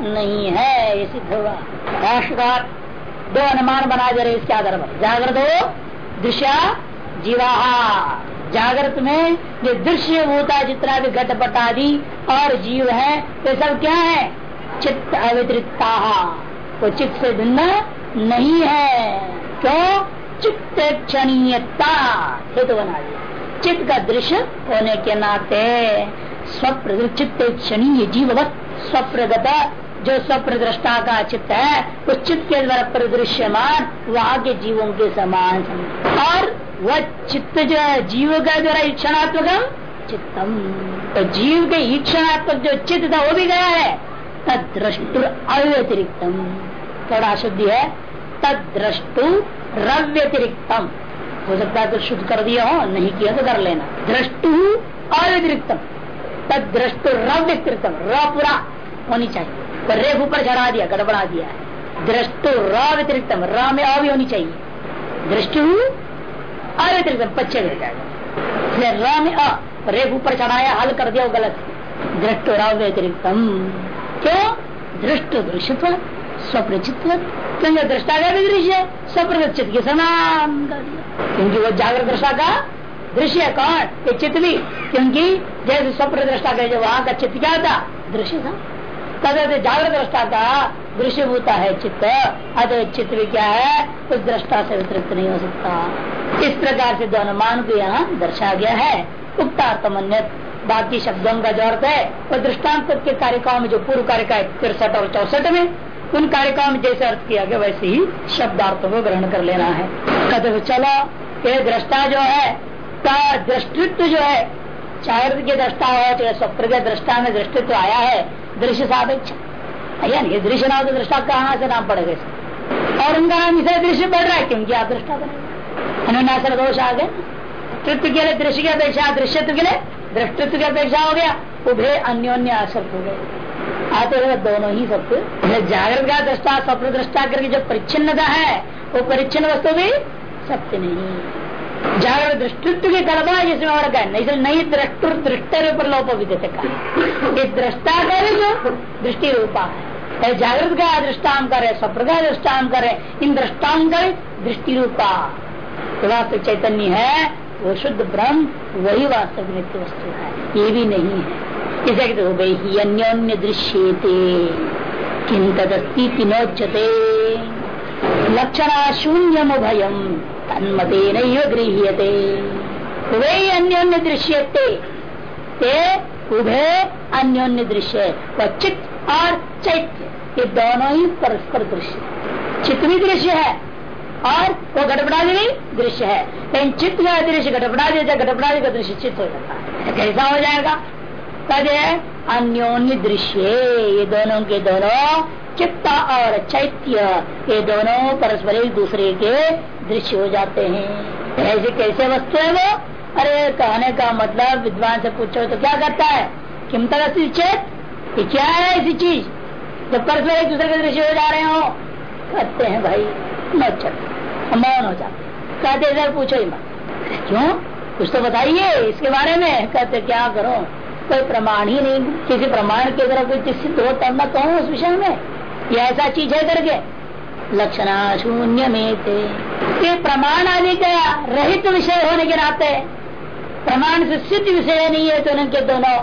नहीं है ये सिद्ध होगा राष्ट्रकार दो अनुमान बना दे रहे इसके आधार पर। जागृत हो, दृश्या जीवा जागृत में जो दृश्य होता जितना भी घटपट आदि और जीव है, ये सब क्या है? चित्त अवितरिता वो चित्त से भिन्न नहीं है। क्यों? चित्त क्षणीयता हेतु बना दिया। चित्त का दृश्य होने के नाते स्वप्र चित्त क्षणीय जीववत स्वप्रगत जो स्वप्रदृष्टा का चित्त है, उस चित्त के द्वारा परिदृश्यमान वहाँ के जीवों के समान और वह चित्त जो है, जीव का द्वारा ईक्षणात्मक चित्तम। तो जीव के ईक्षणात्मक जो चित्त था, वो भी गया है तद द्रष्टु अव्यतिरिक्तम। थोड़ा शुद्धि है तद द्रष्टु रव्यतिरिक्तम। हो सकता है तो शुद्ध कर दिया हो, नहीं किया तो कर लेना। द्रष्टु अव्यतिरिक्तम। तद द्रष्टु रव्यतिरिक्तम। र पूरा होनी चाहिए। तो रेख ऊपर चढ़ा दिया, गड़बड़ा दिया है। दृष्टु र में अभी होनी चाहिए। दृष्टु अव्यतिरिक्तम, पच्चे रह जाएगा। र में अ रेख ऊपर चढ़ाया, हल कर दिया गलत दृष्टु रव्यतिरिक्तम। क्यों? दृष्ट दृश्यत्व स्वप्न चित्व क्योंकि दृष्टा का भी दृश्य स्वप्न चित्त के समान क्योंकि वो जागृत दृष्टा का दृश्य कौन? ये चित्त भी। क्योंकि जैसे स्वप्न दृष्टा का जो वहाँ का चित्त क्या था? दृश्य था। तद जागृत दृष्टा का दृश्य होता है चित्त, अतः चित्त भी क्या है? उस दृष्टा से वितरित नहीं हो सकता। इस प्रकार से दो अनुमान को यहाँ दर्शा गया है। उक्तार्थमन्य बाकी शब्दों का जो अर्थ है वो दृष्टांत के कार्यक्रम में जो पूर्व कार्यक्रम तिरसठ और चौसठ में, उन कार्यक्रम में जैसे अर्थ किया गया, वैसे ही शब्दार्थ को ग्रहण कर लेना है। कदम चलो, ये दृष्टा जो है दृष्टित्व जो है, चाहे के दृष्टा हो, चाहे स्वप्न के दृष्टा में दृष्टित्व आया है दृश्य सापेक्ष दृश्य नाम तो दृष्टा कहाँ से नाम पड़ेगा और उनका नाम इसे दृश्य बढ़ रहा है क्योंकि आप दृष्टा अनुनासर दोष आ गए तृत्व के लिए दृश्य की अपेक्षा, दृश्यत्व के लिए दृष्टित्व की अपेक्षा हो गया। उभे अन्योन्य असत्य हो गए। आते हुए दोनों ही सत्य जागृत का दृष्टा, स्वप्न दृष्टा करके जो परिच्छिन्नता है, वो परिच्छिन्न वस्तु भी सत्य नहीं। जागृत दृष्टित्व की कल्पना जिसमें और का नहीं नहीं दृष्टु दृष्टर पर लोप विद्यते का ये दृष्टा का भी जो दृष्टि रूपा है जागृत का दृष्टान करे, स्वप्न का दृष्टान करे, इन दृष्टान करे दृष्टि रूपा। वास्तविक चैतन्य है, वो शुद्ध ब्रह्म, वही वास्तविक नित्य वस्तु है। ये भी नहीं है। इसे कहते हो गई ही अन्योन्य दृश्य किम तदस्ती नोच्यते। लक्षणा शून्यम भयम। तन्मते नहीं गृह्यते। वे अन्योन्य दृश्य ते उभे अन्योन्य दृश्य व चित्त और चैत्य। ये दोनों ही परस्पर दृश्य। चित्त भी दृश्य है और वो घटपटादी भी दृश्य है। लेकिन चित्त का दृश्य घटपटादी घटपटादी का दृश्य चित्त हो जाता है। कैसा हो जाएगा। तद अन्योन्य दृश्य ये दोनों के दोनों चित्त और चैत्य, ये दोनों परस्पर एक दूसरे के दृश्य हो जाते हैं। ऐसे कैसे वस्तु है वो? अरे, कहने का मतलब विद्वान से पूछो तो क्या करता है? किम तरह चेत ये क्या है ऐसी चीज़, जब परस्पर एक दूसरे के दृश्य हो जा रहे हो। कहते हैं भाई नौचर मौन हो जाते कहते पूछो ही मत। क्यों? कुछ तो बताइए इसके बारे में। कहते क्या करो? कोई प्रमाण ही नहीं। किसी प्रमाण की तरह कोई सिद्ध हो तब मैं कहूँ उस विषय में? ये ऐसा चीज़ है करके। लक्षणा शून्य में ये प्रमाण आदि का रहित विषय होने के नाते प्रमाण से सिद्ध विषय नहीं है तो इनके दोनों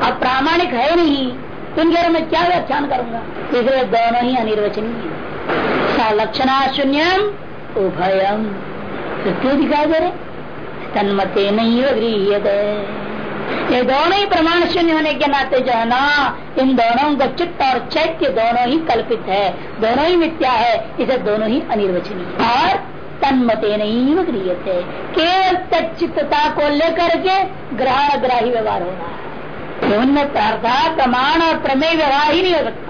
अब प्रामाणिक है नहीं। तो उनके में क्या व्याख्यान करूँगा? इसलिए दोनों ही अनिर्वचनीय लक्षणा शून्यम, उभयम। तो क्यों दिखाई दे रहे? तन्मते नहीं गृह ये दोनों ही प्रमाण शून्य होने के नाते जो है ना, इन दोनों का चित्त और चैत्य दोनों ही कल्पित है। दोनों ही मिथ्या है, इसे दोनों ही अनिर्वचनीय। और तन्मते नहीं गृह थे केवल तचित्तता को लेकर के ग्रहण ग्राही व्यवहार हो रहा है प्रमाण और प्रमेय व्यवहार ही नहीं हो सकता।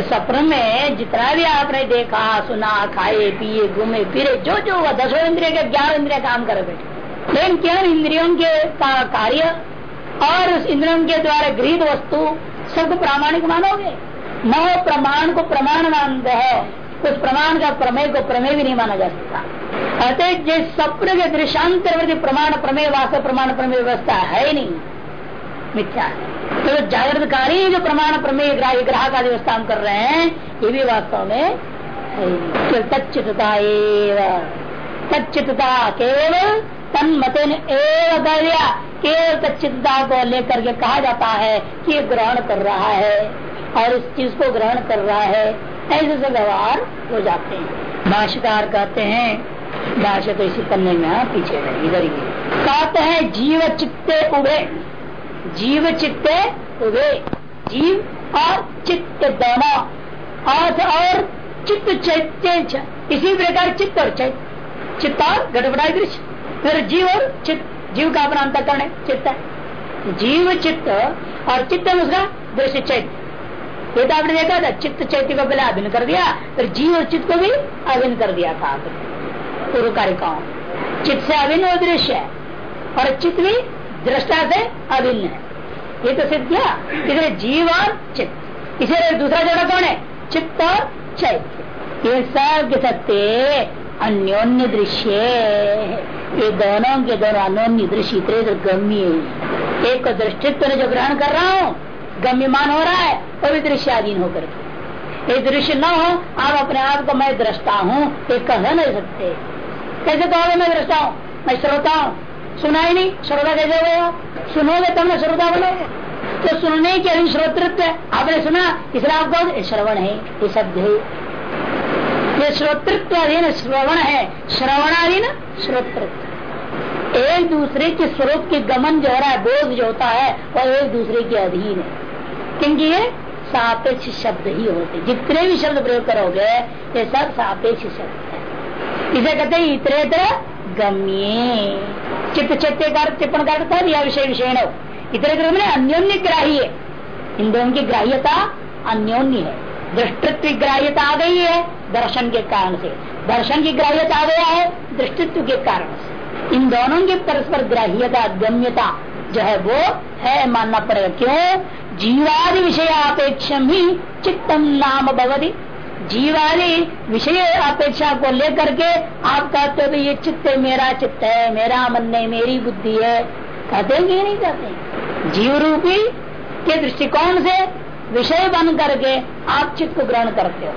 स्वप्न में जितना भी आपने देखा, सुना, खाए, पिए, घूमे, फिरे जो जो हुआ, दसों इंद्रिय के, ग्यारह इंद्रिय काम कर बैठे। लेकिन केवल इंद्रियों के का कार्य और उस इंद्रियों के द्वारा गृहित वस्तु सबको प्रामाणिक मानोगे? न प्रमाण को प्रमाण मानते है। उस प्रमाण का प्रमेय को प्रमेय भी नहीं माना जा सकता। अतः जिस स्वप्न के दृशांतरवर्ती प्रमाण, प्रमेय, वास्तव प्रमाण, प्रमेय व्यवस्था है नहीं। मिथ्या तो जागृत कार्य जो प्रमाण, प्रमेय ग्राह का व्यवस्था कर रहे हैं, ये भी वास्तव में तच्चितता तच्चितता केवल तन मते ने केवल तच्चितता को लेकर के कहा जाता है कि ये ग्रहण कर रहा है और इस चीज़ को ग्रहण कर रहा है, ऐसे से व्यवहार हो जाते हैं। भाष्यकार कहते हैं, भाष्य तो इसी पन्ने में पीछे है इधर ही कहते हैं, जीव चित्ते उभे। जीव चित्ते उभे। जीव और चित्त दोनों। अर्थ और चित्त चैत्य इसी प्रकार चित्त और चैत्य। चित्त और दृश्य। फिर जीव और चित्त। जीव का अपना अंतकरण है, चित्त है। जीव, चित्त और चित्त में उसका दृश्य चैत्य। ये तो आपने देखा था, चित्त चैत्य को पहले अभिन्न कर दिया, फिर जीव और चित्त को भी अभिन्न कर दिया था आपने। पूर्व कारिकाओं चित्त से अभिन्न और दृश्य है, और चित्त भी दृष्टा से अभिन्न है। ये तो सिद्ध किया, इसलिए जीव और चित्त। इसे दूसरा जोड़ा कौन है? चित्त और चैत्य। ये सब सत्य अन्योन्य दृश्य ये दोनों के दोनों अन्योन्य दृश्य इतने गम्य एक को दृष्टित्व ने जो ग्रहण कर रहा हूँ, गम्यमान हो रहा है, वो भी दृश्याधीन होकर ये दृश्य न हो, आप अपने आप को मैं दृष्टा हूँ, ये कह नहीं सकते। कैसे कहोगे मैं दृष्टा हूँ? मैं श्रोता हूँ। सुना ही नहीं, श्रोता कैसे हो सुनोगे तब ना श्रोता बोलोगे। तो सुनने के अभी श्रोतृत्व आपने सुना, इसलिए आप कहोगे श्रवण है, ये शब्द है। ये श्रोतृत्व अधीन श्रवण है। श्रवणाधीन श्रोतृत्व एक दूसरे के स्वरूप के गमन जो हो रहा है, बोध जो होता है, वह एक दूसरे के अधीन है। क्योंकि ये सापेक्ष शब्द ही होते जितने भी शब्द प्रयोग करोगे, ये सब सापेक्ष शब्द है। इसे कहते हैं इतरेतर गम्य। चित्त का टिप्पण का था या विषय विषय इतरेतर मैंने अन्योन्य ग्राह्य। इन दोनों की ग्राह्यता अन्योन्य है। दृष्टित्व ग्राह्यता आ गई है दर्शन के कारण से। दर्शन की ग्राह्यता आ गया है दृष्टित्व के कारण से। इन दोनों की परस्पर ग्राह्यता, गम्यता जो है वो है, मानना पड़ेगा। क्यों? जीवादि विषय अपेक्षा ही चित्तम नाम भवती। जीवादि विषय अपेक्षा को लेकर के आप कहते हो ये चित्त मेरा चित्त है, मेरा मन है, मेरी बुद्धि है। कहते नहीं कहते जीव रूपी के दृष्टिकोण से विषय बन करके आप चित्त को ग्रहण करते हो।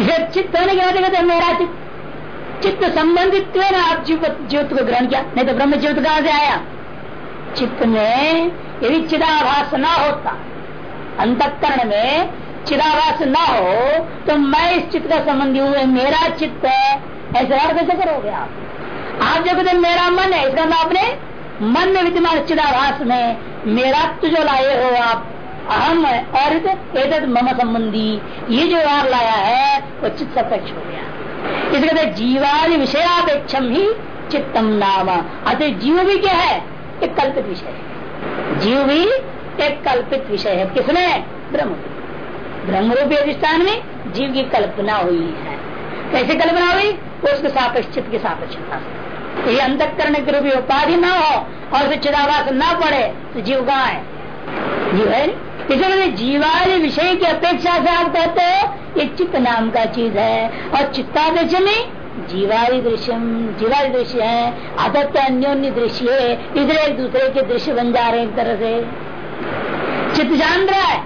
इसे चित्त होने के बाद मेरा चित्त चित्त संबंधित आप जीव ज्योत को ग्रहण किया, नहीं तो ब्रह्म ज्योत कहाँ से आया? चित्त में यदि चिदाभास न होता अंतकरण में चिदाभास ना हो तो मैं इस चित्त का संबंधी हुए मेरा चित्त है। ऐसे और कैसे करोगे आप? आप जो कहते मेरा मन है, इसका आपने मन में विद्यमान चिदाभास में मेरा तो जो लाए हो आप। अहम है, और मम संबंधी। ये जो व्यवहार लाया है, वो चित्त सपेक्ष हो गया। इसे कहते जीवादि विषयापेक्षम ही चित्तम नाम। अतः जीव भी क्या है? एक कल्पित विषय है। जीव भी एक कल्पित विषय है। किसने? ब्रह्म। ब्रह्म रूपी अधिष्ठान में जीव की कल्पना हुई है। कैसे कल्पना हुई? उसके सापेक्ष, चित्त की सापेक्षता से ये अंतकरण के रूपी उपाधि न हो, और उसे चिदावास न पड़े तो जीव कहाँ है? जीव है इसलिए जीवादि विषय की अपेक्षा से आप कहते हो, ये चित्त नाम का चीज़ है। और चित्तापेक्ष में जीवादि दृश्य जीवादि दृश्य है अदत्त अन्योन्य दृश्य है, इधर एक दूसरे के दृश्य बन जा रहे हैं एक तरह से। चित्त जान रहा है।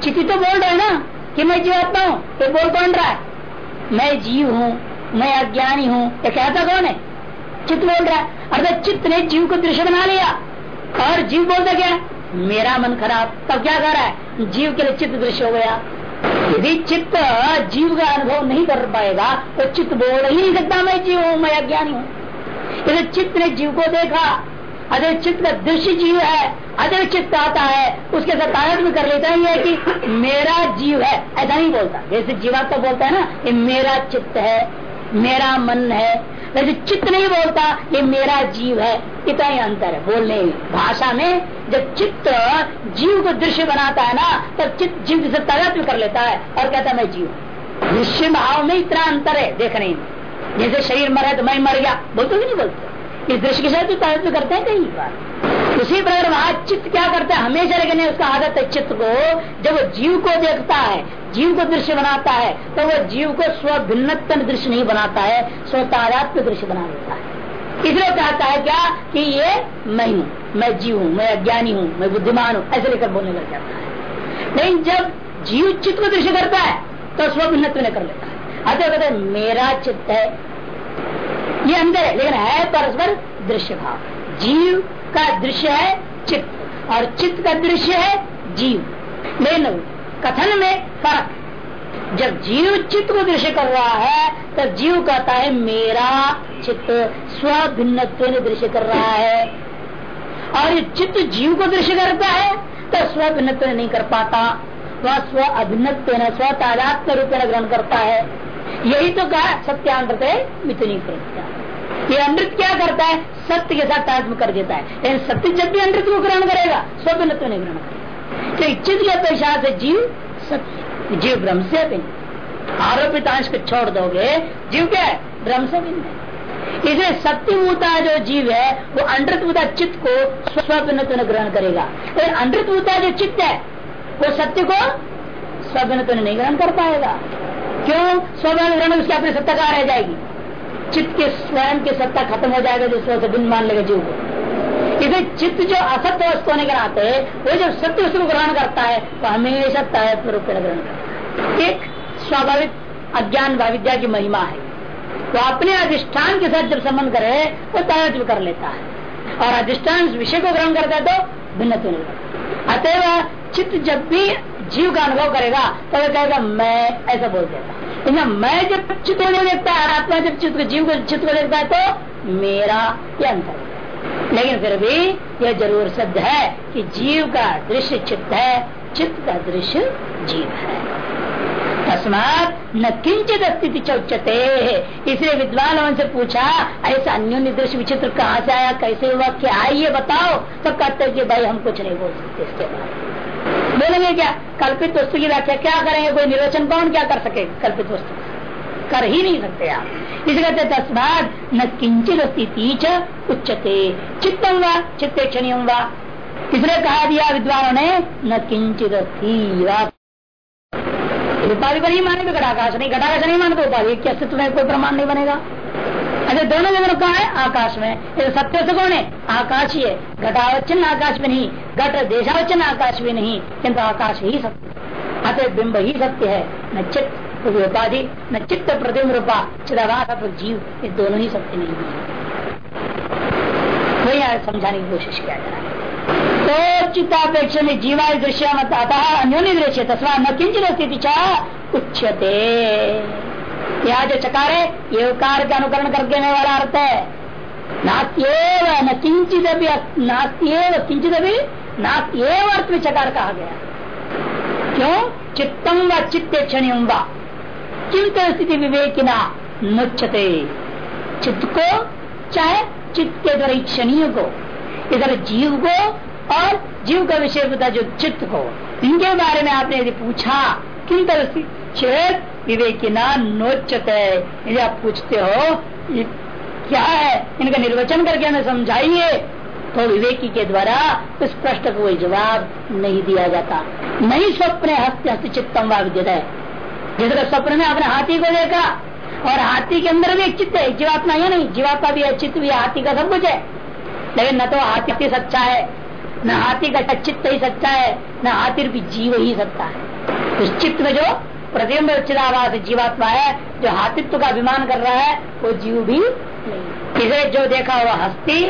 चित्त तो बोल रहा है ना कि मैं जीवात्मा हूँ, ये बोल कौन रहा है? मैं जीव हूँ, मैं अज्ञानी हूँ, ये कहता कौन है? चित्त बोल रहा है। अर्थात चित्त ने जीव को दृश्य बना लिया। और जीव बोलता क्या मेरा मन खराब, तब क्या कर रहा है? जीव के लिए चित्त दृश्य हो गया। यदि चित्त जीव का अनुभव नहीं कर पाएगा तो चित्त बोल ही नहीं सकता, मैं जीव हूँ, मैं अज्ञानी हूँ। यदि चित्त ने जीव को देखा अगर चित्त का दृश्य जीव है अगर चित्त आता है, उसके साथ में कर लेता ही है कि मेरा जीव है, ऐसा नहीं बोलता। जैसे जीवा तो बोलता है ना ये मेरा चित्त है, मेरा मन है वैसे चित्त नहीं बोलता, ये मेरा जीव है। इतना ही अंतर है। बोलने भाषा में जब चित्त जीव को दृश्य बनाता है ना, तब चित्त जीव से तादात्म्य कर लेता है और कहता है, मैं जीव दृश्य भाव में इतना अंतर है देखने में। जैसे शरीर मरे तो मैं मर गया। बोलते नहीं बोलते। इस दृश्य के साथ करते हैं कई बार उसी प्रकार वहाँ चित्त क्या करता है? हमेशा लेकिन उसका आदत है चित्त को। जब वो जीव को देखता है, जीव को दृश्य बनाता है तो वो जीव को स्व भिन्न दृश्य नहीं बनाता है स्व तादात्म्य दृश्य बना लेता है। इसलिए कहता है क्या? कि ये मैं हूँ, मैं जीव हूँ, मैं अज्ञानी हूँ, मैं बुद्धिमान हूँ, ऐसे लेकर बोलने लग जाता है। लेकिन जब जीव चित्त को दृश्य करता है तो स्व भिन्नत्व कर लेता है। अतः कहते हैं, मेरा चित्त है। ये अंदर है, लेकिन है परस्पर दृश्य भाव जीव का दृश्य है चित्त। और चित्त का दृश्य है जीव। लेकिन कथन में फ़र्क। जब जीव चित्त को दृश्य कर रहा है, तब जीव कहता है, मेरा चित्त स्व भिन्न दृश्य कर रहा है। और ये चित्त जीव को दृश्य करता है तो स्व भिन्न नहीं कर पाता। वह स्व अभिन्न स्व तादात्म रूप ग्रहण करता है। यही तो कहा सत्यांत मिथुनी करता ये अमृत क्या करता है? सत्य के साथ तात्म कर देता है। लेकिन सत्य जब भी अमृत को ग्रहण करेगा स्व भिन्न नहीं ग्रहण करेगा। तो चित्त के अपेक्षा से जीव सत्य। जीव ब्रह्म से भिन्न आरोपित अंश को छोड़ दोगे, जीव क्या है? ब्रह्म से भिन्न है इसे सत्यभूता जो जीव है, वो अनृतभूता चित्त को स्वभिन्न ग्रहण करेगा। लेकिन अनृतभूता जो चित्त है, वो सत्य को स्वभिन्न नहीं ग्रहण कर पाएगा। क्यों? स्वभिन्न ग्रहण उसकी अपनी सत्ता कहा रह जाएगी? चित्त के स्वयं की सत्ता खत्म हो जाएगा जो स्व से भिन्न मान लेगा जीव को। इसे चित्त जो असत्य वस्तु होने के नाते, वो जब सत्य वस्तु को ग्रहण करता है तो हमेशा तय रूप ग्रहण करता है। एक स्वाभाविक अज्ञान भाविद्या की महिमा है। वो तो अपने अधिष्ठान के साथ जब संबंध करे, वो तय कर लेता है। और अधिष्ठान विषय को ग्रहण करता है तो भिन्न अतएव चित्त जब भी जीव का अनुभव करेगा तो वह कहेगा, मैं, ऐसा बोल देता मैं जब चित्त को देखता है आत्मा जब चित्त जीव को चित्त को देखता है तो मेरा ये अंतर लेकिन फिर भी यह ज़रूर सिद्ध है कि जीव का दृश्य चित्त है, चित्त का दृश्य जीव है। तस्मात न किंचित अस्थिति चौचते इसलिए विद्वान उनसे पूछा, ऐसा अन्योन्य दृश्य विचित्र कहाँ से आया, कैसे हुआ, क्या आइए बताओ। तो कहते कि भाई, हम कुछ नहीं बोल सकते इसके बारे बोलेंगे क्या? कल्पित वस्तु की व्याख्या क्या करेंगे? कोई निर्वचन कौन क्या कर सके? कल्पित वस्तु। कर ही नहीं सकते आप। इसे कहते तस्मात न किंचित स्थिति उच्चते चित्तम व, चित्ते क्षण किसने कहा दिया विद्वानों ने, न किंचित उपाधि पर ही माने घटाकाश नहीं। घटाकाश नहीं मानते उपाधि। के अस्तित्व में कोई प्रमाण नहीं बनेगा। अच्छा दोनों जगह कहा है? आकाश में। ये सत्य से कौन है? आकाश ही है। घटावचन आकाश में नहीं। घट देशावचन आकाश में नहीं। किंतु आकाश ही सत्य अतः बिंब ही सत्य है। न चित्त उपाधि न चित्त प्रतिम रूपा चिदाभास जीव, ये दोनों ही सत्य नहीं है। वही समझाने की कोशिश किया जा रहा है। तो चित्तापेक्ष में जीवा दृश्य मत आता अन्योन्य दृश्य। तस्वा न किंचित स्थिति चाह उच्चते यहाँ जो चकार है ये उकार का अनुकरण करके वाला अर्थ है। नास्त्यव, न किंचित अभी नास्त्यव, किंचित अभी नास्त्यव अर्थ में चकार कहा गया। क्यों? चित्तम व चित्त क्षण चिंत स्थिति विवेकिना नुच्छते चित्त को, चाहे चित्त के द्वारा क्षणीय को, इधर जीव को और जीव का विषय बता जो चित्त को। इनके बारे में आपने यदि पूछा किन तरह चेत विवेकिना नोचत। है यदि आप पूछते हो क्या है? इनका निर्वचन करके हमें समझाइए। तो विवेकी के द्वारा इस प्रश्न को कोई जवाब नहीं दिया जाता। नहीं स्वप्न हस्त हस्त चित्तम विद्युत है। स्वप्न में आपने हाथी को देखा, और हाथी के अंदर भी एक चित्त है, जीवात्मा है नहीं, जीवात्मा भी है, चित्त भी हाथी का सब कुछ है। लेकिन न तो हाथी सच्चा है, न हाथी का चित्त ही सच्चा है, न हाथी भी जीव ही सच्चा है। उस चित्त में जो प्रतिबिंब चिदावास जीवात्मा है, जो हाथित्व का अभिमान कर रहा है, वो जीव भी नहीं। इसे जो देखा हुआ हस्ती,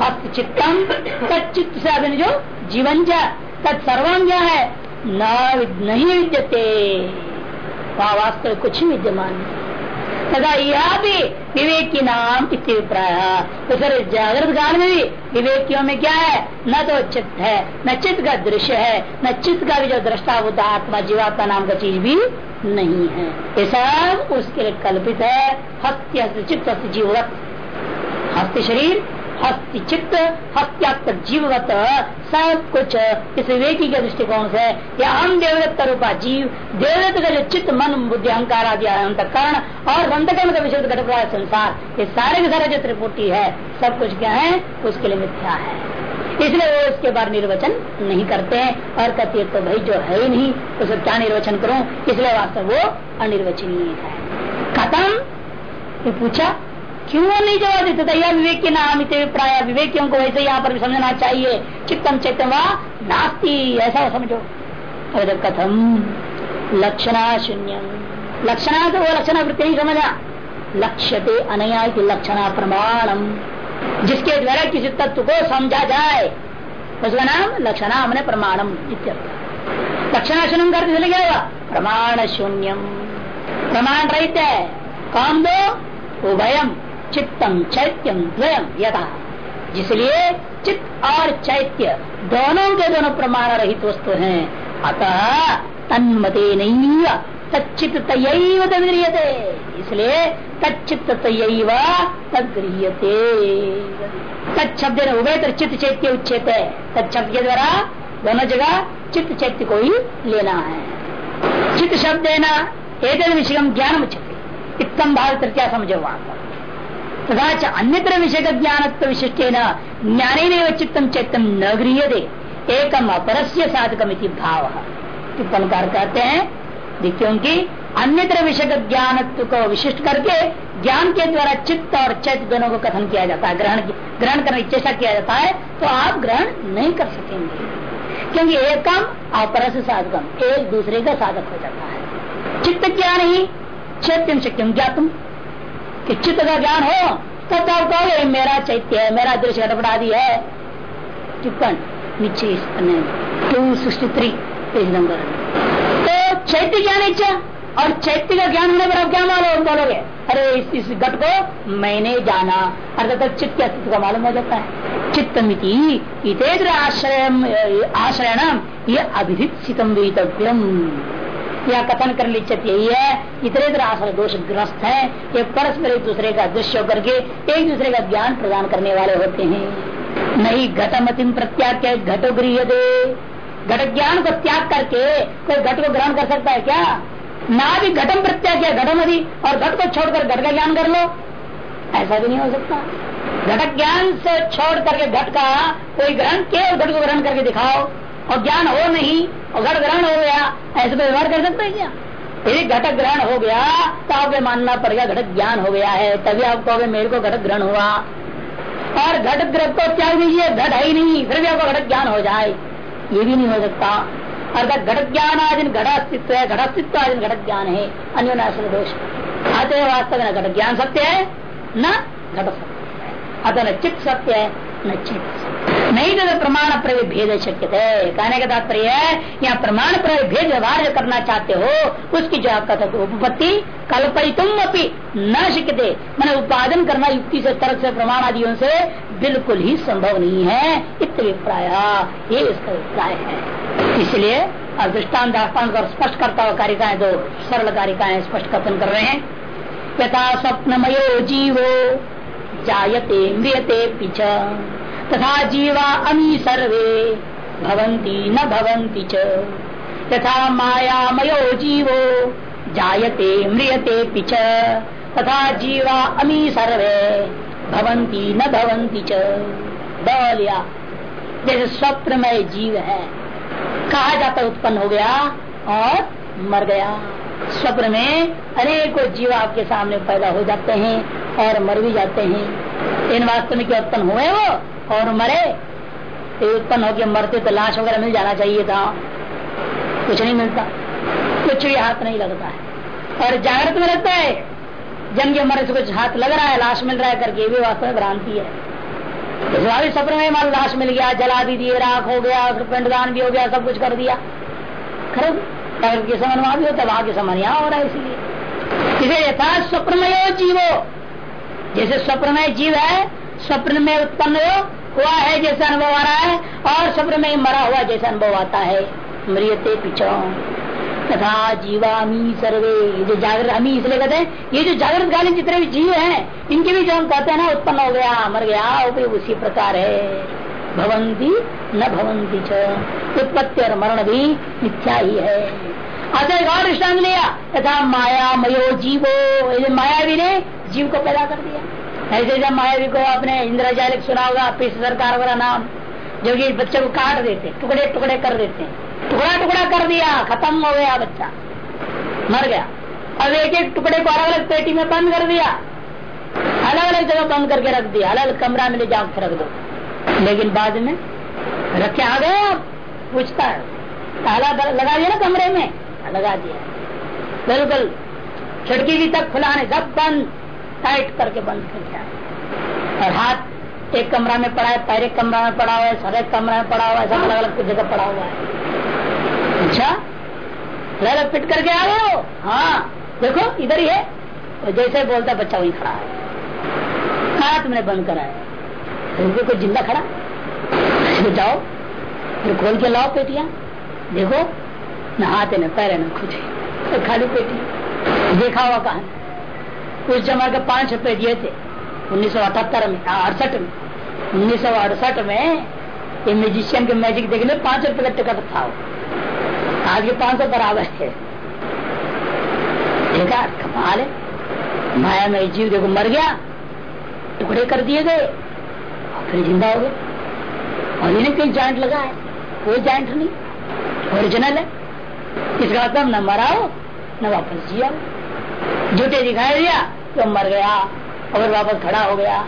हस्त चित्तम तत्चित से अभिन जो जीवन तत्सर्वम क्या है, न नहीं विद्यते। वास्तव कुछ विद्यमान नहीं तथा यह भी विवेकी नाम इतिप्राय तो फिर जागृत काल में भी विवेकियों में क्या है? न तो चित्त है, न चित्त का दृश्य है, न चित्त का भी जो दृष्टा होता आत्मा, जीवात्मा नाम का चीज़ भी नहीं है। ये सब उसके लिए कल्पित है। हत्य चित्त जीवरत हस्त शरीर हस्ति चित्त हत्यात्म जीवगत, सब कुछ इस विवेकी के दृष्टिकोण से। या हम देवदत्त रूपा जीव, देवदत्त का जो चित्त, मन, बुद्धि, अहंकार आदि अंतकरण और अंतकरण का विशुद्ध घटक संसार, ये सारे के सारे जो त्रिपुटी है, सब कुछ क्या है? उसके लिए मिथ्या है। इसलिए वो इसके बारे निर्वचन नहीं करते हैं। और कहते तो भाई जो है ही नहीं उसको क्या निर्वचन करूँ? इसलिए वास्तव वो अनिर्वचनीय है। खत्म पूछा क्यों नहीं जवाब देते? तैया विवेक के नाम प्राय विवेकियों को वैसे यहाँ पर समझना चाहिए चित्तम चैतम नास्ती, ऐसा समझो। अरे कथम, लक्षणा शून्य लक्षणा तो वो लक्षणा वृत्ति नहीं समझा। लक्ष्यते अनया की लक्षणा प्रमाणम। जिसके द्वारा किसी तत्व को समझा जाए, उसका नाम लक्षणा हमने प्रमाणम लक्षणा शून्य करते चले गया प्रमाण शून्यम। प्रमाण रहित है। कौन दो, उभयम। चित्तम चैत्यम द्वयम यथा। जिसलिए चित्त और चैत्य दोनों के दोनों प्रमाण रहित वस्तु हैं। अतः तन्मते नहीं तचित तयव इसलिए तचित तयव तदगृहते तत्शब्द उभय चित्त चैत्य उच्छेद है तत्शब्द के द्वारा दोनों जगह चित्त चैत्य को ही लेना है। चित्त शब्द है ना एक विषय ज्ञान उचित इतम भाव तृतीया समझो वहाँ पर तथा अन्यत्र विषय ज्ञान विशिष्ट ज्ञाने चित्तम चैतम न गृह एकम अपरस्य साधकम भाव। टिप्पणकार कहते हैं क्योंकि अन्यत्र विषय ज्ञान को विशिष्ट करके ज्ञान के द्वारा चित्त और चैत दोनों को कथन किया जाता है। ग्रहण ग्रहण करने की चेष्टा किया जाता है तो आप ग्रहण नहीं कर सकेंगे। क्योंकि एकम अपरस साधकम, एक दूसरे का साधक हो जाता है। चित्त ज्ञान ही चैत्यम शक्यम ज्ञातुम? कि चित्त का ज्ञान हो तब तो आप कहोगे मेरा चैत्य है मेरा दृश्य घटपटादि है। टिप्पण नीचे two sixty three page number तो चैत्य ज्ञान इच्छा और चैत्य का ज्ञान होने पर आप क्या मालूम बोलोगे अरे इस, इस घट को मैंने जाना। अर्थात चित्त के अस्तित्व का मालूम हो जाता है। चित्त मिति इतेन्द्र आश्रय आश्रयणम ये अभिधित सितम वेतव्यम यह कथन कर लिचित यही है। इतने तरह आश्रय दोष ग्रस्त है ये परस्पर एक दूसरे का दृश्य होकर के एक दूसरे का ज्ञान प्रदान करने वाले होते हैं। नहीं घटमतिम प्रत्याग घटो गृह दे घट ज्ञान को त्याग करके कोई घट को ग्रहण कर सकता है क्या? ना भी घटम प्रत्याग किया घटमधि और घट को छोड़कर घट का ज्ञान कर लो। ऐसा भी नहीं हो सकता। घटक ज्ञान से छोड़ करके घट का कोई ग्रहण केवल घट को ग्रहण करके दिखाओ, और ज्ञान हो नहीं और घट ग्रहण हो गया, ऐसे तो व्यवहार कर सकते हैं क्या? यदि घटक ग्रहण हो गया तो आपको मानना पड़ेगा घटक ज्ञान हो गया है, तभी आप कहोगे मेरे को घटक ग्रहण हुआ। और घटक ग्रह को त्याग दीजिए, घट है ही नहीं, फिर भी आपको घटक ज्ञान हो जाए। ये भी नहीं हो सकता। अर्थात घटक ज्ञान आदिन घट अस्तित्व है, घट अस्तित्व आदिन घटक ज्ञान है अन्य दोष। आते वास्तव में घटक ज्ञान सत्य है, न घट सत्य है। अतः न चित्त सत्य है, न चित्त नहीं तो प्रमाण प्रवि भेद शक्य थे कहने का तात्पर्य है, यहाँ प्रमाण प्रवि भेद व्यवहार करना चाहते हो, उसकी जो आपका उपपत्ति कल्पयितुम अपनी न शक्य थे मैंने उत्पादन करना युक्ति से, तर्क से, प्रमाण आदियों से बिल्कुल ही संभव नहीं है। इतप्राय ये इसका अभिप्राय है। इसलिए अब दृष्टान को स्पष्ट करता हुआ कारिकाएँ, दो सरल कारिकाएँ स्पष्ट कथन कर रहे हैं। यथा स्वप्नमयो जीवो जायते मृयते पीछा तथा जीवा अमी सर्वे। भवंती न भवंती च। तथा मायामयो जीवो, जायते म्रियते पिच तथा जीवा अमी सर्वे भवंती न भवंती च। जैसे स्वप्न में जीव है। कहा जाता उत्पन्न हो गया और मर गया। स्वप्न में अनेकों जीव आपके सामने पैदा हो जाते हैं और मर भी जाते हैं। इन वास्तव में क्या उत्पन्न हुए वो? और मरे तो उत्पन्न होकर मरते तो लाश वगैरह मिल जाना चाहिए था। कुछ नहीं मिलता। कुछ भी हाथ नहीं लगता है। और जागृत में लगता है जन के मरे से कुछ हाथ लग रहा है, लाश मिल रहा है करके भी वास्तव में भ्रांति है। स्वाभाविक सपने में मान लाश मिल गया, जला भी दिए राख हो गया पिंडदान भी हो गया, सब कुछ कर दिया। खरब के समान वहाँ भी होता, वहाँ के समान यहाँ हो रहा है इसीलिए। इसे यथार्थ स्वप्नमय जीवो। जैसे स्वप्नमय जीव है स्वप्न में उत्पन्न हुआ है जैसा अनुभव आ रहा है, और स्वप्न में मरा हुआ जैसा अनुभव आता है। मृियते पिछो तथा जीवामी सर्वे। जो जागृत, हम इसलिए कहते हैं, ये जो जागृत कालीन जितने भी जीव हैं, इनके भी जो हम कहते हैं ना, उत्पन्न हो गया, मर गया, वो भी उसी प्रकार है। भवंती, न भवंती उत्पत्ति और मरण भी मिथ्या ही है। एक और दृष्टांत लिया, तथा माया मयो जीवो। माया भी ने, जीव को पैदा कर दिया। ऐसे जब मायावी को अपने इंद्रजालिक सुना होगा पिछ सरकार वाला नाम जो कि बच्चे को काट देते, टुकड़े टुकड़े कर देते, टुकड़ा टुकड़ा कर दिया, खत्म हो गया बच्चा, मर गया। अब एक एक टुकड़े को अलग अलग पेटी में बंद कर दिया, अलग अलग जगह बंद करके रख दिया, अलग अलग कमरा में ले जाकर रख दो। लेकिन बाद में रखे, आ गए आप, पूछता है। ताला लगा दिया ना कमरे में? लगा दिया। बिल्कुल, खिड़की भी तक खुला नहीं, सब बंद। टाइट करके बंद करके और हाथ एक कमरा में पड़ा है पैर एक कमरा में पड़ा हुआ है सर एक कमरा में पड़ा हुआ है सब अलग अलग जगह पड़ा हुआ है। अच्छा? अलग अलग फिट करके आ गए हो? हाँ। देखो इधर ही है। तो जैसे बोलता बच्चा वही खड़ा है। कहा तुमने बंद कराया। तो कोई ज़िंदा खड़ा? जाओ फिर खोल के लाओ पेटिया। देखो न हाथ है न पैर न कुछ तो खाली पेटी। देखा हुआ कहा उस जमा के पाँच रुपए दिए थे। उन्नीस सौ अठहत्तर में अड़सठ में। उन्नीस सौ अड़सठ में, ये म्यूजिशियन के मैजिक देखने पाँच रुपए का टिकट था आज के पाँच सौ बराबर है। देखा कमाल है। माया में जीव देखो मर गया, टुकड़े कर दिए गए, और फिर ज़िंदा हो गए। और इन्हें कहीं जॉइंट लगा है। कोई जॉइंट नहीं। ओरिजिनल है। इसका मतलब न मराओ, न वापस जिया झूठे दिखाई दिया तो मर गया और वापस खड़ा हो गया।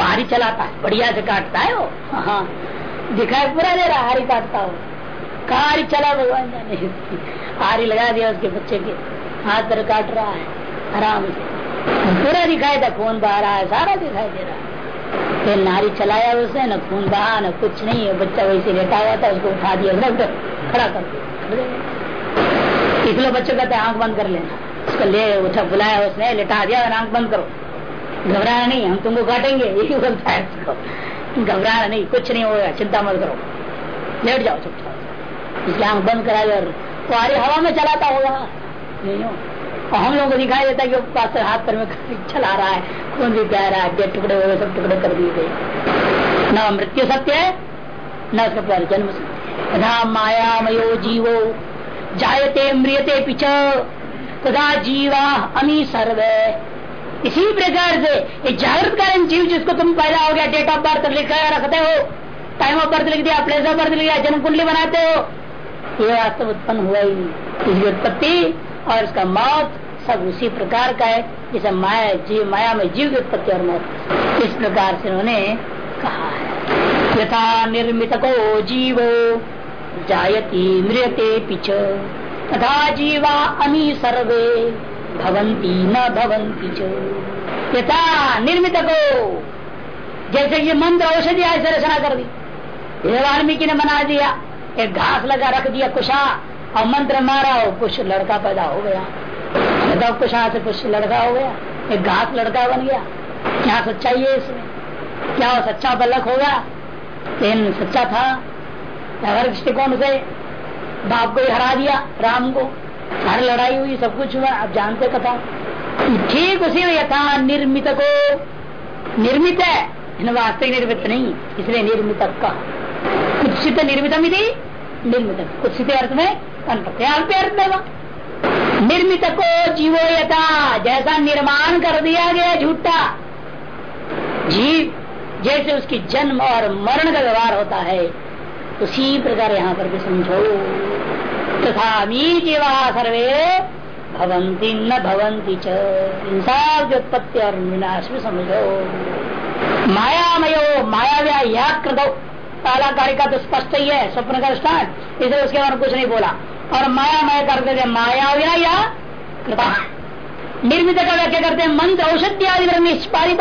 हारी चलाता है, बढ़िया से काटता है वो। हाँ। दिखाई पूरा दे रहा हारी काटता हो। कहा हारी चला भगवान जाने हारी लगा दिया उसके बच्चे के। हाथ पर काट रहा है, आराम से। पूरा दिखाई था, खून बहा रहा है, सारा दिखाई दे रहा है। फिर नारी चलाया उसने न खून बहा, न कुछ नहीं है बच्चा वैसे लेटा हुआ था, उसको उठा दिया खड़ा कर दिया। इसलिए बच्चों कहते आँख बंद कर लेना उसको ले, उठा, बुलाया उसने, लेटा दिया आँख बंद करो। घबराना नहीं, हम तुमको काटेंगे, यही बोलता है उसको। घबराना नहीं, कुछ नहीं होगा, चिंता मत करो। लेट जाओ चुपचाप इसलिए आँख बंद करा और वो आरी हवा में चलाता होगा नहीं हो और हम लोगों को दिखाई देता है कि पास हाथ पर में चला रहा है। खून भी बह रहा है टुकड़े हो गए, सब टुकड़े कर दिए गए। न मृत्यु सत्य है, न प्यार जन्म सत्य तथा मायामयो जीवो। जायते मृियते पिछ तथा जीवा अमी सर्वे। इसी प्रकार से ये जागृत कारण जीव जिसको तुम पैदा हो गया डेट ऑफ़ बर्थ लिखा रखते हो टाइम ऑफ़ बर्थ लिख दिया प्लेस ऑफ़ बर्थ लिख दिया, जन्म कुंडली बनाते हो, ये वास्तव उत्पन्न हुआ ही इसकी उत्पत्ति और इसका मौत सब उसी प्रकार का है, जिसे माया, जीव, माया में जीव की उत्पत्ति और मौत। इस प्रकार से उन्होंने कहा है। यथा निर्मित को जीवो जायती मृते पिछ तथा जीवा अमी सर्वे भवंती न भवंती यथा निर्मित को जैसे ये मंत्र औषधि ऐसे रचना कर दी। वाल्मीकि ने बना दिया। एक घास लगा रख दिया कुशा, और मंत्र मारा, और कुछ लड़का पैदा हो गया। बताओ कुशा से कुछ लड़का हो गया। एक घास लड़का बन गया। क्या सच्चाई है इसमें? क्या सच्चा बलक होगा? सच्चा था। अगर दृष्टिकोण से बाप को हरा दिया, राम को। हर लड़ाई हुई, सब कुछ हुआ, आप जानते कथा। ठीक उसी में यथा निर्मित को। निर्मित है वास्तविक निर्मित नहीं, इसलिए निर्मित का। कुछ निर्मित निर्मित कुछ अर्थ में अर्थ में निर्मित को जीवो यथा, जैसा निर्माण कर दिया गया झूठा। जीव, जैसे उसकी जन्म और मरण का व्यवहार होता है उसी प्रकार यहाँ पर भी समझो। तथा जीवा सर्वे भवंती न भवंती च। इंसाफ की उत्पत्ति और विनाश भी समझो। मायामयो, मायाव्या या कृतो पहला कार्य का तो स्पष्ट ही है, स्वप्न का स्थान इसलिए उसके बारे कुछ नहीं बोला। और माया मय करते थे, मायाव्या या कृपा निर्मित का व्याख्या करते हैं, मंत्र औषधि आदि निष्पादित।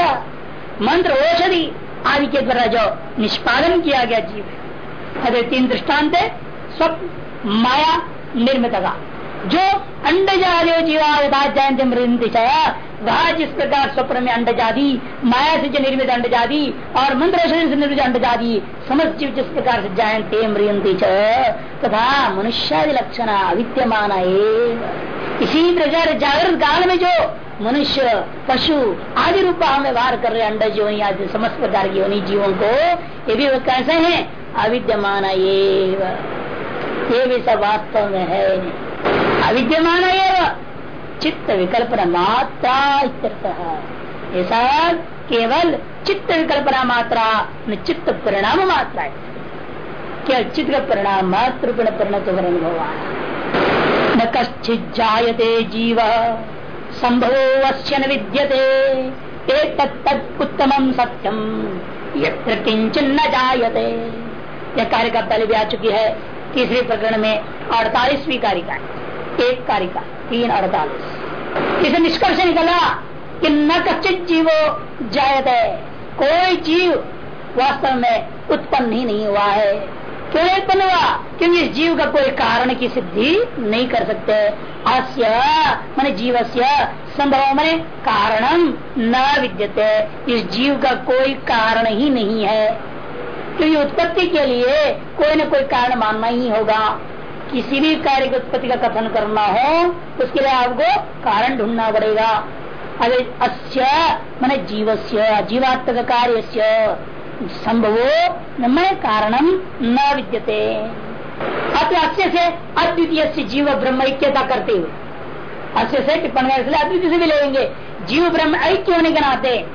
मंत्र औषधि आदि के द्वारा जो निष्पादन किया गया जीव अरे तीन दृष्टांत स्वप्न माया निर्मित का जो अंडजादि जीवा जयंती मृंति वह जिस प्रकार स्वप्न में अंडजादी माया से निर्मित अंडजादी और मंत्र से निर्मित अंडजादी समस्त जीव जिस प्रकार से जयंते मृंति तथा मनुष्यादि लक्षण अविद्यमान इसी प्रकार जागृत काल में जो मनुष्य, पशु आदि रूप में व्यवहार कर रहे अंड जो आदि, समस्त प्रकार की योनि जीवों को। ये भी कैसे हैं? अविद्यमान ये भी सब वास्तव में है अविद्यमान चित्त विकल्पना मात्रा ऐसा केवल चित्त विकल्पना मात्रा चित्त परिणाम मात्रा है। क्या चित्त का परिणाम मात्र परिणत अनुभव न कश्चित जायते जीव। संभव न विद्यते। उत्तम सत्यम यत्र किंचन न जायते। यह कारिका पहले भी आ चुकी है। तीसरे प्रकरण में अड़तालीसवीं कारिका एक कारिका, तीन अड़तालीस। इसे निष्कर्ष निकला कि न कच्चित जीवो जायते। कोई जीव वास्तव में उत्पन्न ही नहीं हुआ है। क्यों उत्पन्न हुआ क्योंकि जीव का कोई कारण की सिद्धि नहीं कर सकते? अस्य, मन जीव से संभव मैंने कारणम न विद्यते। इस जीव का कोई कारण ही नहीं है। क्योंकि उत्पत्ति के लिए कोई न कोई कारण मानना ही होगा। किसी भी कार्य की उत्पत्ति का कथन करना हो, उसके लिए आपको कारण ढूंढना पड़ेगा। अरे, अस्य, मैंने जीवस्य, जीवात्मक कार्य संभवो न कारणम न विद्यते। अत्र अस्य से अद्वितीय से जीव ब्रह्म ऐक्यता करते हुए। अस्य से टिप्पणी इसलिए अद्वितीय से भी लेंगे। जीव ब्रह्म ऐक्य होने के नाते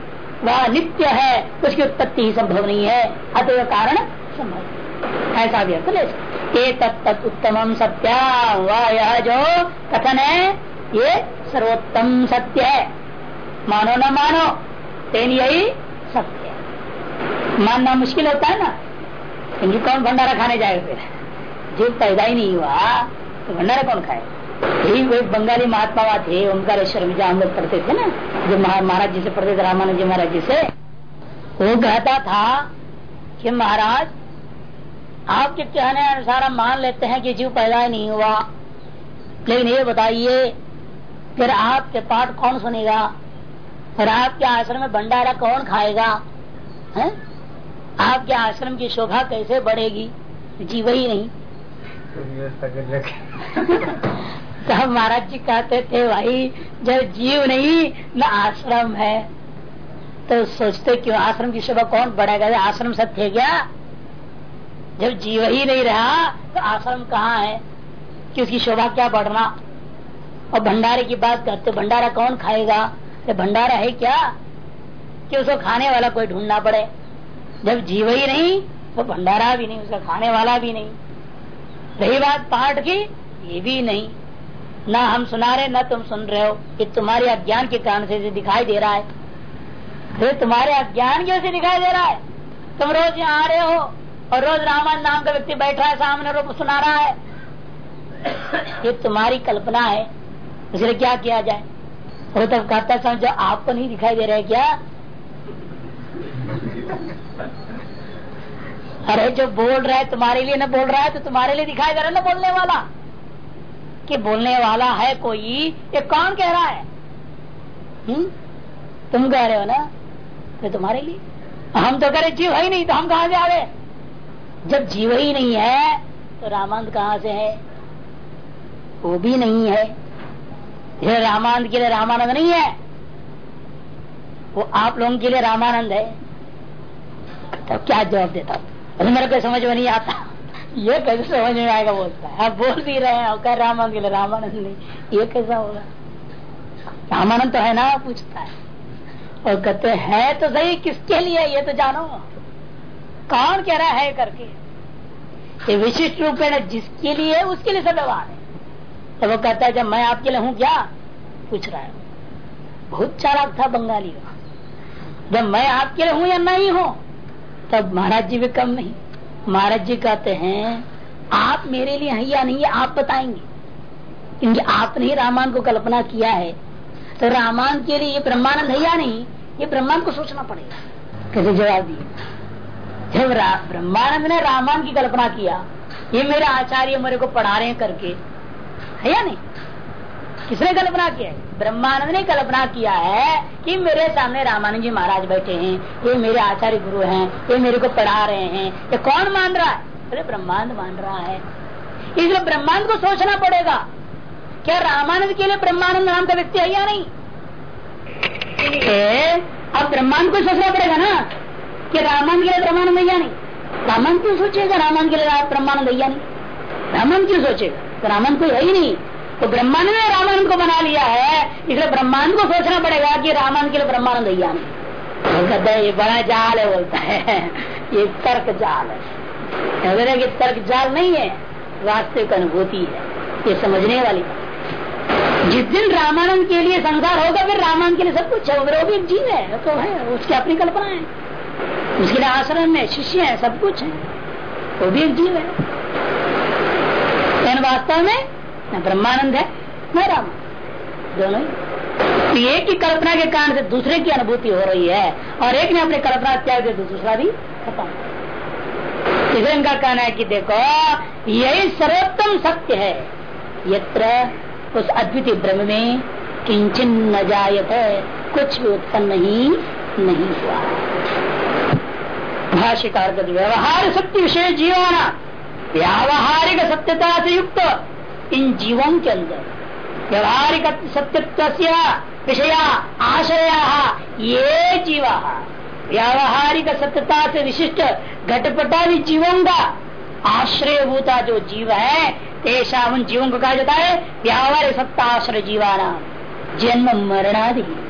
वह नित्य है, उसकी उत्पत्ति ही संभव नहीं है। अतः कारण संभव। ऐसा भी अर्थ ले तत्त उत्तम सत्या वह यह जो कथन है, ये सर्वोत्तम सत्य है। मानो न मानो, तेन यही सत्य। मानना मुश्किल होता है ना। क्योंकि कौन भंडारा खाने जाएगा फिर? जीव पैदा ही नहीं हुआ तो भंडारा कौन खाए? यही कोई बंगाली महात्मा थे ओंकारेश्वर में जहाँ हम लोग पढ़ते थे ना, जो महाराज जी से पढ़ते थे रामानंद जी महाराज जी से, वो कहता था कि महाराज, आपके कहने अनुसार हम मान लेते हैं कि जीव पैदा ही नहीं हुआ। लेकिन ये बताइए, फिर आपके पाठ कौन सुनेगा? फिर आपके आश्रम में भंडारा कौन खाएगा? है? आपके आश्रम की शोभा कैसे बढ़ेगी? जीव ही नहीं। तो महाराज जी कहते थे भाई जब जीव नहीं न आश्रम है। तो सोचते क्यों आश्रम की शोभा कौन बढ़ेगा आश्रम सत्य क्या? जब जीव ही नहीं रहा तो आश्रम कहाँ है? कि उसकी शोभा क्या बढ़ना? और भंडारे की बात करते भंडारा कौन खाएगा? ये भंडारा है क्या? कि उसको खाने वाला कोई ढूंढना पड़े। जब जीव ही नहीं तो भंडारा भी नहीं उसका खाने वाला भी नहीं। रही बात पाठ की, ये भी नहीं। ना हम सुना रहे, ना तुम सुन रहे हो। ये तुम्हारे अज्ञान के कारण से दिखाई दे रहा है। तो तुम्हारे अज्ञान की से दिखाई दे रहा है। तुम रोज यहाँ आ रहे हो, और रोज रामायण नाम का व्यक्ति बैठा है, सामने रूप सुना रहा है। ये तुम्हारी कल्पना है, इसलिए क्या किया जाए? वो तब कहता समझो, आपको नहीं दिखाई दे रहा है क्या? अरे जो बोल रहा है तुम्हारे लिए ना बोल रहा है तो तुम्हारे लिए दिखाई दे रहा है ना बोलने वाला। कि बोलने वाला है कोई? ये कौन कह रहा है? हुँ? तुम कह रहे हो ना? तो तुम्हारे लिए। हम तो कह रहे जीव ही नहीं तो हम कहा से आ गए? जब जीव ही नहीं है तो रामानंद कहाँ से है? वो भी नहीं है। ये रामानंद के लिए रामानंद नहीं है। वो आप लोगों के लिए रामानंद है। तो क्या जवाब देता अरे मेरे को समझ में नहीं आता। ये कैसे समझ में आएगा बोलता है। आप बोल भी रहे हैं, कह रामानंद के लिए रामानंद नहीं, ये कैसा होगा? रामानंद तो है ना, पूछता है। और कहते है तो सही, किसके लिए? ये तो जानो। कौन कह रहा है करके? ये विशिष्ट रूप में जिसके लिए, उसके लिए सब व्यवहार है। तो वो कहता है, जब मैं आपके लिए हूँ क्या? पूछ रहा है। बहुत चालाक था बंगाली जब मैं आपके लिए हूँ या नहीं हूँ? तब महाराज जी भी कम नहीं। महाराज जी कहते हैं, आप मेरे लिए हैं या नहीं आप बताएँगे। क्योंकि आपने ही रामायण को कल्पना किया है। तो रामायण के लिए ये ब्रह्मानंद है या नहीं, ये ब्रह्मांड को सोचना पड़ेगा। कैसे जवाब दिए। जब ब्रह्मानंद ने रामायण की कल्पना किया, ये मेरे आचार्य मेरे को पढ़ा रहे हैं करके, है या नहीं? किसने कल्पना किया है? ब्रह्मानंद ने कल्पना किया है कि मेरे सामने रामानंद जी महाराज बैठे हैं। ये मेरे आचार्य गुरु हैं, ये मेरे को पढ़ा रहे हैं। ये कौन मान रहा है? अरे ब्रह्मांड मान रहा है। इसलिए ब्रह्मांड को सोचना पड़ेगा, क्या रामानंद के लिए ब्रह्मानंद नाम का व्यक्ति है या नहीं? अब ब्रह्मांड को सोचना पड़ेगा ना, कि रामानंद के लिए ब्रह्मानंद या नहीं? रामानंद क्यों सोचेगा? रामानंद के लिए ब्रह्मानंद या नहीं? रामानंद क्यों सोचेगा? तो रामानंद कोई है ही नहीं। तो ब्रह्मांड ने रामानंद को बना लिया है, इसलिए ब्रह्मांड को सोचना पड़ेगा कि रामानंद के लिए ब्रह्मानंद ही कहते हैं, ये बड़ा जाल है, बोलता है। ये तर्क जाल है। ये तर्क जाल नहीं है, वास्तविक अनुभूति है। ये समझने वाली जिस दिन रामानंद के लिए संसार होगा, फिर रामानंद के लिए सब कुछ है। वो भी एक जीव है तो है, उसकी अपनी कल्पना है। उसके लिए आश्रम में शिष्य है, सब कुछ है। वो भी एक जीव है। वास्तव में न ब्रह्मानंद है न राम। दोनों ही। तो एक ही कल्पना के कारण से दूसरे की अनुभूति हो रही है, और एक ने अपने कल्पना त्याग तो दूसरा भी खत्म। इसलिए इनका कहना है कि देखो, यही सर्वोत्तम सत्य है। यत्र उस अद्वितीय ब्रह्म में किंचन न जायत है, कुछ भी उत्पन्न ही नहीं हुआ। भाष्यकार व्यवहार सत्य विषय जीवाना, व्यावहारिक सत्यता से युक्त। इन जीवों के अंदर। व्यवहारिक सत्यत्व विषया आशया ये जीवा। व्यावहारिक सत्यता से विशिष्ट घटपटादि जीवों का आश्रय भूता जो जीव है, तेषा उन जीवों को कहा जाता है व्यावहारिक सत्ता आश्रय जीवाना। जन्म मरणादि।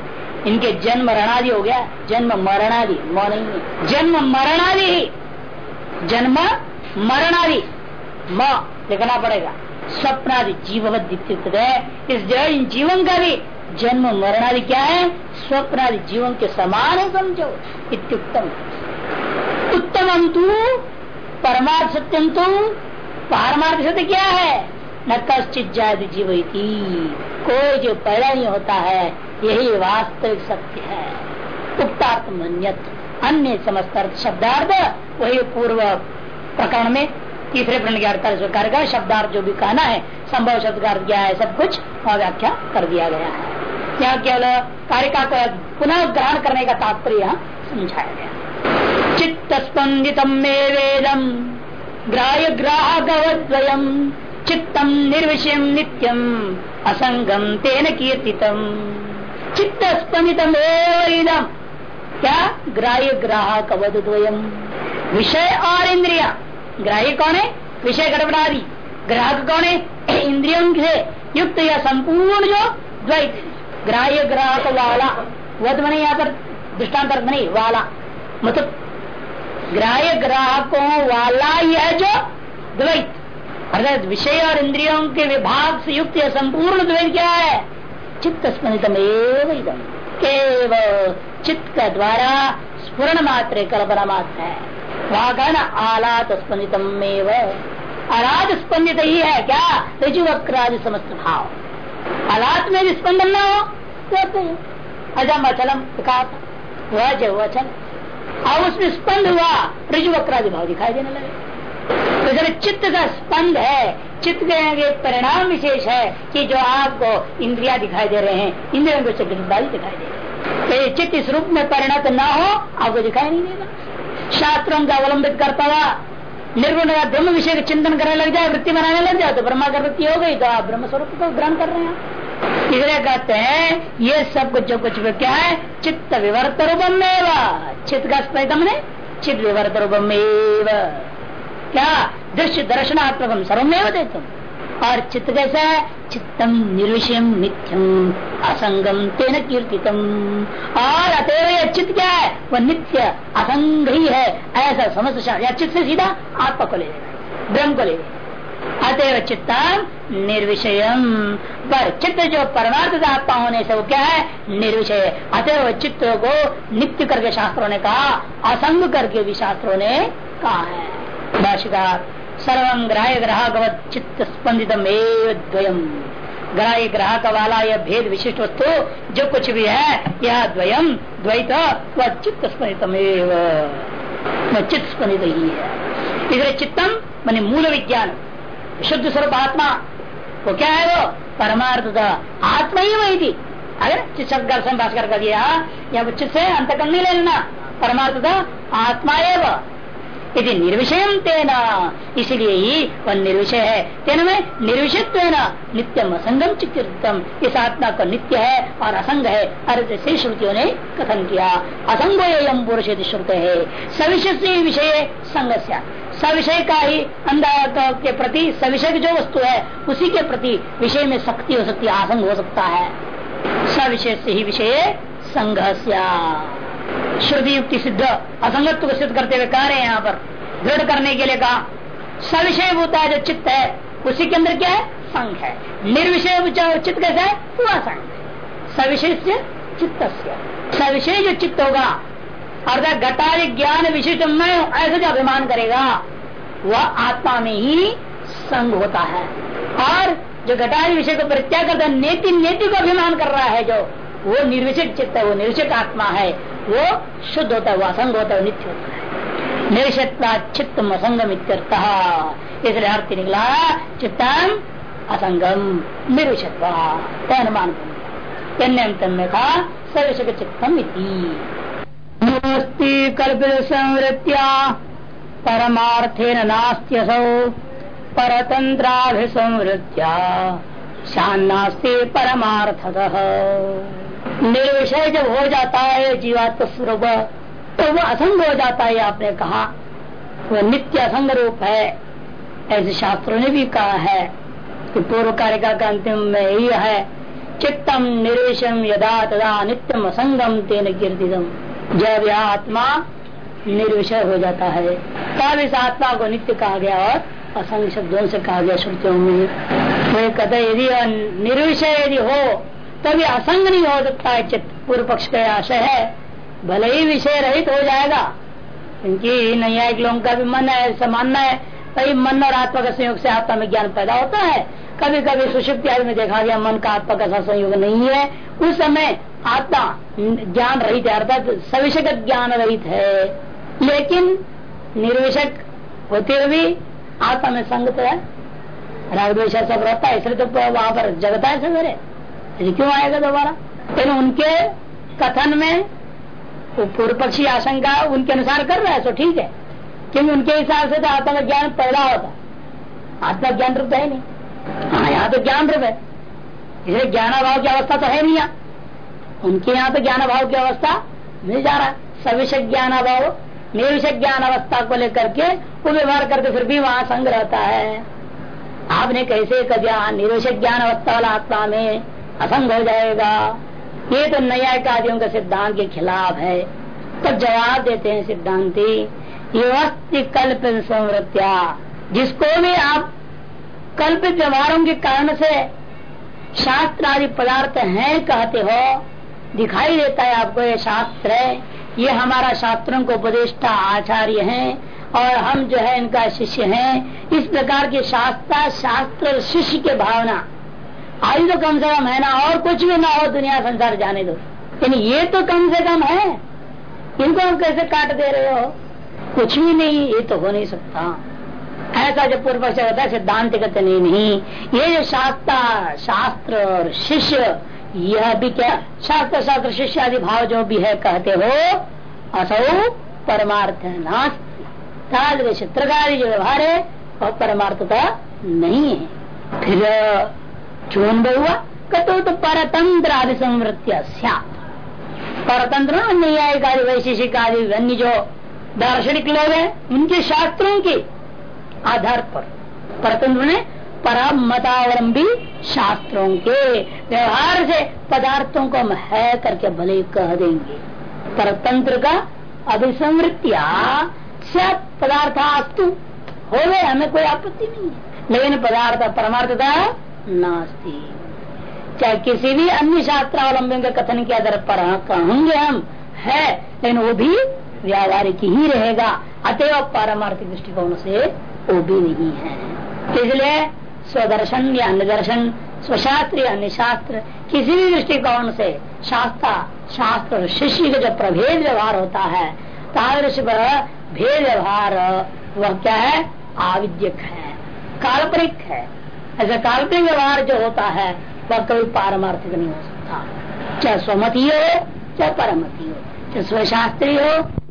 इनके जन्म मरणादि हो गया। जन्म मरणादि नहीं जन्म मरणादि। जन्म मरणादि। म लिखना पड़ेगा। स्वप्नादि जीववत इस इन जीवन का भी जन्म मरणादि क्या है? स्वप्नादि जीवन के समान है समझो। इत्युक्तम। उत्तम तू परमार्थ सत्यम तू पारमार्थ सत्य क्या है? न कश्चित जाति जीव कोई जो पैदा नहीं होता है, यही वास्तविक सत्य है। उक्तार्थ मन्यत अन्य समस्त शब्दार्थ, वही पूर्व प्रकरण में तीसरे प्रण के अर्थ स्वीकार का शब्दार्थ जो भी कहना है, संभव शब्द का अर्थ है, सब कुछ वह व्याख्या कर दिया गया है। यहाँ केवल कार्य का पुनः ग्रहण करने का तात्पर्य समझाया गया चित्त स्पंदित में वेदम ग्राह्य ग्राहकवद्वयम चित्तम निर्विषय नित्यम असंगम तेन कीर्तितम चित्त स्पंदित क्या? ग्राह्य ग्राहक अवधद्वयम विषय और इंद्रिया। ग्राह्य कौन है? विषय गड़बड़ादी। ग्राहक कौन है? इंद्रियों से युक्त या संपूर्ण जो द्वैत। ग्राह्य ग्राहक वाला। वध बने यहाँ पर दृष्टांत नहीं वाला। मतलब ग्राह्य ग्राहकों वाला यह जो द्वैत। अर्थात विषय और इंद्रियों के विभाग से युक्त यह संपूर्ण द्वैत क्या है? चित्त एवं केवल चित्त का द्वारा स्फुरण मात्र कल्पना मात्र है। वहाँ कहना आलात स्पंदितम आलात स्पंदित ही है क्या? ऋजु वक्रादि समस्त भाव। आलात में भी स्पंदन न हो तो अजम अचलम वह जो अचल अब उसमें स्पंद हुआ ऋजु वक्रादि भाव दिखाई देने लगे। तो जब चित्त का स्पंद है, चित्त के परिणाम विशेष है कि जो आपको इंद्रिया दिखाई दे रहे हैं, इंद्रियों को चक्रदारी दिखाई दे रहे हैं। तो चित्त इस रूप में परिणत न हो, आपको दिखाई नहीं देगा। शास्त्रों का अवलंबित करता हुआ निर्गुण ब्रह्म विषय का चिंतन करने लग जाए, वृत्ति बनाने लग जाए तो ब्रह्मा का वृत्ति हो गई तो आप ब्रह्म स्वरूप को ग्रहण कर रहे हैं। इसलिए कहते हैं, ये सब कुछ जो कुछ क्या है, चित्त विवर्त रूपम चित्त का स्पष्टम ने चित्त विवर्त रूपम क्या? दृश्य दर्शनात्मक सर्वमेव दे तुम और चित्त कैसा चित्तम निर्विषयम नित्यम असंगम तेन कीर्तितम। और अतएव चित्त क्या है? वह नित्य असंग ही है। ऐसा समझ या चित्त से सीधा आत्मा को ले ब्रह्म को ले अतएव चित्ता निर्विषय पर चित्त जो परमार्थ आत्मा होने से वो क्या है? निर्विषय। अतएव चित्त को नित्य करके शास्त्रों ने कहा, असंग करके भी शास्त्रों ने कहा है। भाषिकार सर्वम ग्राह्य ग्राहक चित्त स्पंदित द्वयम। ग्राह्य ग्राहक वाला यह भेद विशिष्ट वस्तु, जो कुछ भी है, यह द्वयम, द्वैत वह चित्त स्पंदित चित्त स्पंदित ही है। इसलिए चित्तम, मान मूल विज्ञान शुद्ध स्वरूप आत्मा, वो क्या है वो? परमार्थ आत्मा ही वही थी अगर चित्त भाषकर कर दिया या चित्त से अंत कर नहीं लेना परमार्थ आत्मा एवं। यदि निर्विषय तेना, इसलिए ही वह निर्विषय है। तेना में निर्विषयत्व नित्यम असंगम चित्तम इस आत्मा का नित्य है और असंग है। अर्थ से श्रुतियों ने कथन किया। असंगो एवं पुरुष श्रुत है। सविशेष विषय संग सविषय का ही अंधा के प्रति सविषय जो वस्तु है, उसी के प्रति विषय में शक्ति हो सकती है, आसंग हो सकता है। सविषय से ही विषय संघ श्रुति युक्ति सिद्ध, असंगत्व को सिद्ध करते हुए कह रहे हैं यहाँ पर। दृढ़ करने के लिए कहा, सविषय होता है जो चित्त है, उसी के अंदर क्या है? संघ है। निर्विषय चित्त कैसा है? वह संघ। सविशेष चित्त सविशेष जो चित्त होगा, अर्थात घटादि ज्ञान विशिष्ट मैं ऐसे जो अभिमान करेगा, वह आत्मा में ही संग होता है। और जो घटादि विषय को परित्याग करता नेति नेति को अभिमान कर रहा है जो वो निर्विषिक चित्त है, वो निर्विषिक आत्मा है, वो शुद्ध होता है, वो असंग होता है नित्य होता है। निर्विषता चित्त असंगम इसलिए अर्थ निकला, चित्तम असंगम निर्विषत्वा अनुमान कहा सर्विषक चित्तम कल्पित परमार्थेन परमार्थतः। निर्विषय जब हो जाता है, जीवात्म स्वरूप तो वो असंग हो जाता है, आपने कहा। वह नित्य असंग रूप है। ऐसे शास्त्रों ने भी कहा है कि पूर्व कारिका का अंतिम में यही है, चित्तम निर्विषम यदा तदा नित्यम असंगम तेन कीर्तिदम। जब यह आत्मा निर्विषय हो जाता है, तब इस आत्मा को नित्य कहा गया और असंग शब्दों से कहा गया श्रुतियों में। तो कहते यदि निर्विषय यदि हो तभी असंग नहीं हो सकता है, चित्त पूर्व पक्ष का आशय है। भले ही विषय रहित हो जाएगा। क्योंकि न्यायिक लोगों का भी मन है, ऐसा मानना है। भाई मन और आत्मा का संयोग से आत्मा में ज्ञान पैदा होता है। कभी कभी सुषिप्त आदि में देखा गया मन का आत्मा का संयोग नहीं है। उस समय आत्मा ज्ञान रहित है, अर्थात सविषक ज्ञान रहित है। लेकिन निर्विषक होते हुए भी आत्मा में संग तो है। राग सब रहता है, इसलिए तो वहाँ पर जगता है सवेरे क्यों आएगा दोबारा? लेकिन उनके कथन में पूर्व पक्षी आशंका उनके अनुसार कर रहा है तो ठीक है। क्योंकि उनके हिसाब से तो आत्मा ज्ञान पैदा होता आत्मा ज्ञान रूप है नहीं। हाँ यहाँ तो ज्ञान रूप है। इसलिए ज्ञानाभाव की अवस्था तो है नहीं यहाँ। उनके यहाँ तो ज्ञान भाव की अवस्था मिल जा रहा। है सविषय ज्ञान अभाव निर्विषय ज्ञान अवस्था को लेकर के वो व्यवहार करके फिर भी वहाँ संग रहता है। आपने कैसे कहा निर्विषय ज्ञान अवस्था वाला आत्मा में असंग हो जाएगा। ये तो न्यायिक का सिद्धांत के खिलाफ है। तो जवाब देते हैं सिद्धांति, ये कल्प संवृत्या, जिसको भी आप कल्पित व्यवहारों के कारण से शास्त्र आदि पदार्थ हैं कहते हो, दिखाई देता है आपको ये शास्त्र है। ये हमारा शास्त्रों को उपदेष्टा आचार्य हैं और हम जो है इनका शिष्य हैं। इस प्रकार के शास्त्र शास्त्र शिष्य के भावना आयु तो कम से कम है ना, और कुछ भी ना हो दुनिया संसार जाने दो। लेकिन ये तो कम से कम है। इनको हम कैसे काट दे रहे हो? कुछ भी नहीं, ये तो हो नहीं सकता। ऐसा जो पूर्व पक्ष होता है, सिद्धांत कहते नहीं नहीं। ये जो शास्त्र शास्त्र और शिष्य, यह भी क्या? शास्त्र शास्त्र, शिष्य आदि भाव जो भी है, कहते हो, असौ परमार्थ नास्ती। चित्रकारी जो व्यवहार है, वह परमार्थता नहीं है। फिर चून हुआ कतो तो परतंत्र आदि संवृत्य परतंत्र न्यायिक आदि वैशेषिक आदि अन्य जो दार्शनिक लोग हैं, उनके शास्त्रों के आधार पर। परतंत्र ने परम मतावलंबी शास्त्रों के व्यवहार से पदार्थों को हम है करके भले कह देंगे। परतंत्र का अभिसंवृत्तिया पदार्थ अस्तु हो गए हमें कोई आपत्ति नहीं है। लेकिन पदार्थ परमार्थता नास्ती। चाहे किसी भी अन्य शास्त्रावलंबन के कथन के आधार पर हाँ, कहेंगे हम है लेकिन वो भी व्यावहारिक ही रहेगा। अतएव पारमार्थिक दृष्टिकोण से वो भी नहीं है। इसलिए स्वदर्शन या अन्य दर्शन स्वशास्त्र या अन्य शास्त्र किसी भी दृष्टिकोण से शास्त्र शास्त्र और शिष्य का जो प्रभेद व्यवहार होता है तादृश भेद व्यवहार वह क्या है? आविद्यक है काल्पनिक है। ऐसा काल्पनिक व्यवहार जो होता है, वह कभी पारमार्थिक नहीं हो सकता। चाहे स्वमती हो, चाहे परमति हो, चाहे स्वशास्त्री हो